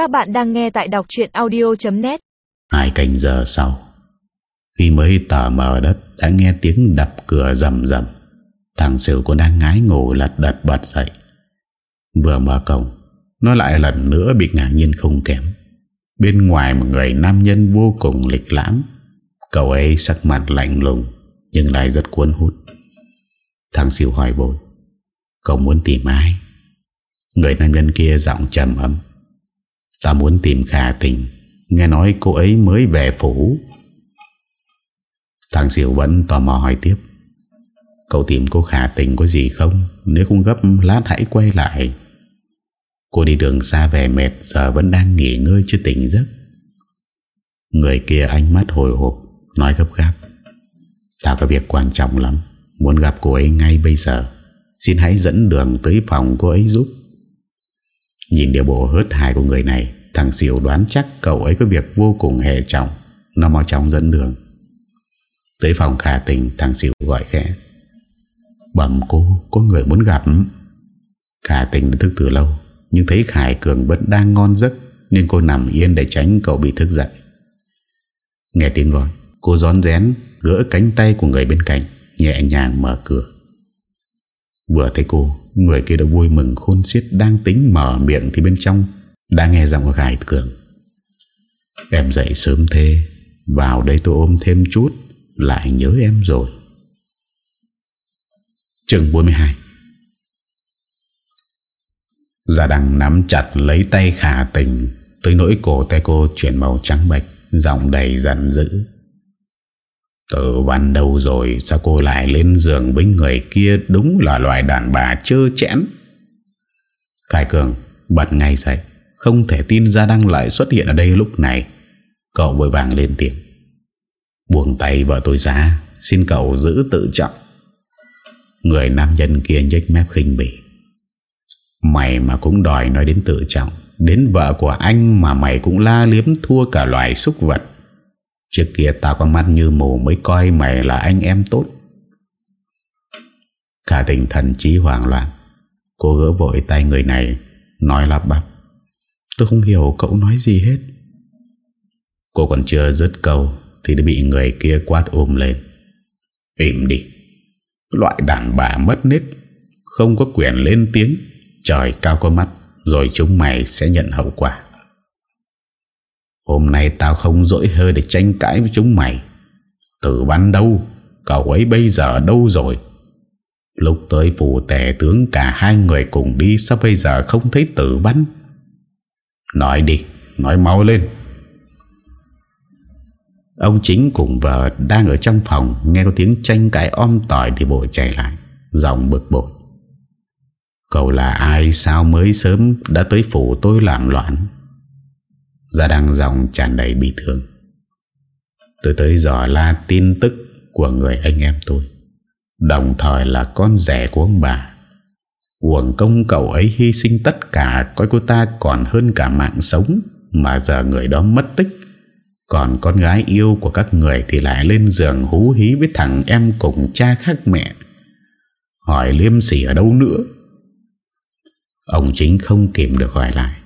Các bạn đang nghe tại đọc chuyện audio.net Hai canh giờ sau, Khi mới tờ mờ đất, Đã nghe tiếng đập cửa rầm rầm. Thằng Sửu cũng đang ngái ngủ lật đật bật dậy. Vừa mở cổng, Nó lại lần nữa bị ngạc nhiên không kém. Bên ngoài một người nam nhân vô cùng lịch lãm. Cậu ấy sắc mặt lạnh lùng, Nhưng lại rất cuốn hút. Thằng Sửu hỏi bồi Cậu muốn tìm ai? Người nam nhân kia giọng trầm ấm Ta muốn tìm khả tình Nghe nói cô ấy mới về phủ. Thằng Diệu vẫn tò mò hỏi tiếp. Cậu tìm cô khả tình có gì không? Nếu không gấp, lát hãy quay lại. Cô đi đường xa về mệt, Giờ vẫn đang nghỉ ngơi chưa tỉnh giấc. Người kia ánh mắt hồi hộp, Nói gấp gáp. Ta có việc quan trọng lắm, Muốn gặp cô ấy ngay bây giờ. Xin hãy dẫn đường tới phòng cô ấy giúp. Nhìn điều bộ hớt hài của người này, Thằng Siêu đoán chắc cậu ấy có việc vô cùng hệ trọng. Nó mau chóng dẫn đường. Tới phòng khả tình, Thằng Siêu gọi khẽ. Bẩm cô, có người muốn gặp. Khả tình đã thức từ lâu, Nhưng thấy Khải Cường vẫn đang ngon giấc, Nên cô nằm yên để tránh cậu bị thức dậy. Nghe tiếng gọi, Cô gión rén gỡ cánh tay của người bên cạnh, Nhẹ nhàng mở cửa. Vừa thấy cô, Người kia đã vui mừng khôn xiết, Đang tính mở miệng thì bên trong Đã nghe giọng của Khải Cường. Em dậy sớm thế, Vào đây tôi ôm thêm chút, Lại nhớ em rồi. Chương 42 Gia đằng nắm chặt lấy tay khả tình, Tới nỗi cổ tay cô chuyển màu trắng bạch Giọng đầy giận dữ từ ban đầu rồi, Sao cô lại lên giường với người kia Đúng là loại đàn bà chơ chẽn? Khải Cường, bật ngay dậy. Không thể tin ra đăng lại xuất hiện ở đây lúc này. Cậu vội vàng lên tiếng. Buông tay vợ tôi ra, Xin cậu giữ tự trọng. Người nam nhân kia nhếch mép khinh bỉ. Mày mà cũng đòi nói đến tự trọng, Đến vợ của anh mà mày cũng la liếm thua cả loài súc vật. Trước kia tao có mắt như mù mới coi mày là anh em tốt. Cả tình thần trí hoảng loạn. Cô gỡ vội tay người này, Nói lắp bắp. Tôi không hiểu cậu nói gì hết. Cô còn chưa dứt câu Thì đã bị người kia quát ôm lên. Im đi. Loại đàn bà mất nết. Không có quyền lên tiếng. Trời cao có mắt, Rồi chúng mày sẽ nhận hậu quả. Hôm nay tao không dỗi hơi để tranh cãi với chúng mày. Tử văn đâu? Cậu ấy bây giờ đâu rồi? Lúc tới phủ tể tướng, Cả hai người cùng đi, Sao bây giờ không thấy tử văn Nói đi, Nói mau lên. Ông chính cùng vợ Đang ở trong phòng, Nghe có tiếng tranh cãi om tỏi Thì bộ chạy lại, Giọng bực bội. Cậu là ai? Sao mới sớm Đã tới phủ tôi làm loạn? Gia đang dòng tràn đầy bị thương. Tôi tới dò la tin tức Của người anh em tôi. Đồng thời là con rẻ của ông bà. Quần công cậu ấy hy sinh tất cả, Coi cô ta còn hơn cả mạng sống Mà giờ người đó mất tích. Còn con gái yêu của các người Thì lại lên giường hú hí với thằng em cùng cha khác mẹ. Hỏi liêm sỉ ở đâu nữa? Ông chính không kìm được hỏi lại.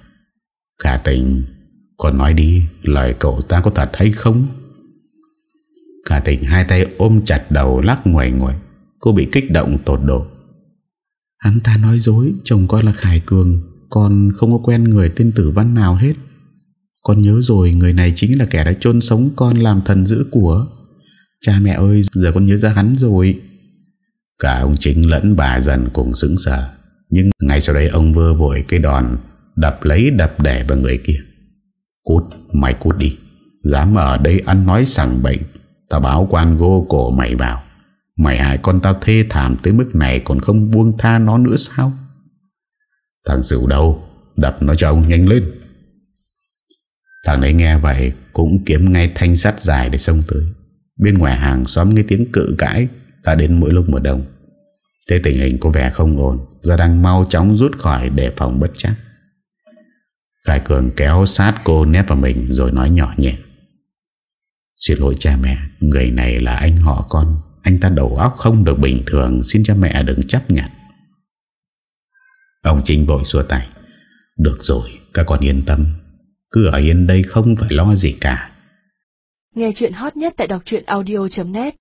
Cả tình còn nói đi, Lời cậu ta có thật hay không? Cả tình hai tay ôm chặt đầu lắc ngoài ngoài Cô bị kích động tột độ. Hắn ta nói dối Chồng con là Khải Cường, Con không có quen người tên tử văn nào hết. Con nhớ rồi, Người này chính là kẻ đã chôn sống con Làm thần giữ của. Cha mẹ ơi, giờ con nhớ ra hắn rồi. Cả ông chính lẫn bà dần cùng sững sờ Nhưng ngay sau đấy ông vơ vội cái đòn, Đập lấy đập đẻ vào người kia. Cút, mày cút đi. Dám ở đây ăn nói sẵn bệnh Tao báo quan gô cổ mày vào. Mày hại con tao thê thảm tới mức này Còn không buông tha nó nữa sao? Thằng Sửu đâu? Đập nó cho ông nhanh lên. Thằng ấy nghe vậy Cũng kiếm ngay thanh sắt dài để xông tới. Bên ngoài hàng xóm nghe tiếng cự cãi, Đã đến mỗi lúc một đông Thế tình hình có vẻ không ổn Gia đang mau chóng rút khỏi để phòng bất chắc. Khải Cường kéo sát cô nép vào mình Rồi nói nhỏ nhẹ. Xin lỗi cha mẹ, Người này là anh họ con. Anh ta đầu óc không được bình thường, Xin cha mẹ đừng chấp nhận. Ông trinh vội xua tay. Được rồi, các con yên tâm. Cứ ở yên đây không phải lo gì cả. Nghe chuyện hot nhất tại đọc audio.net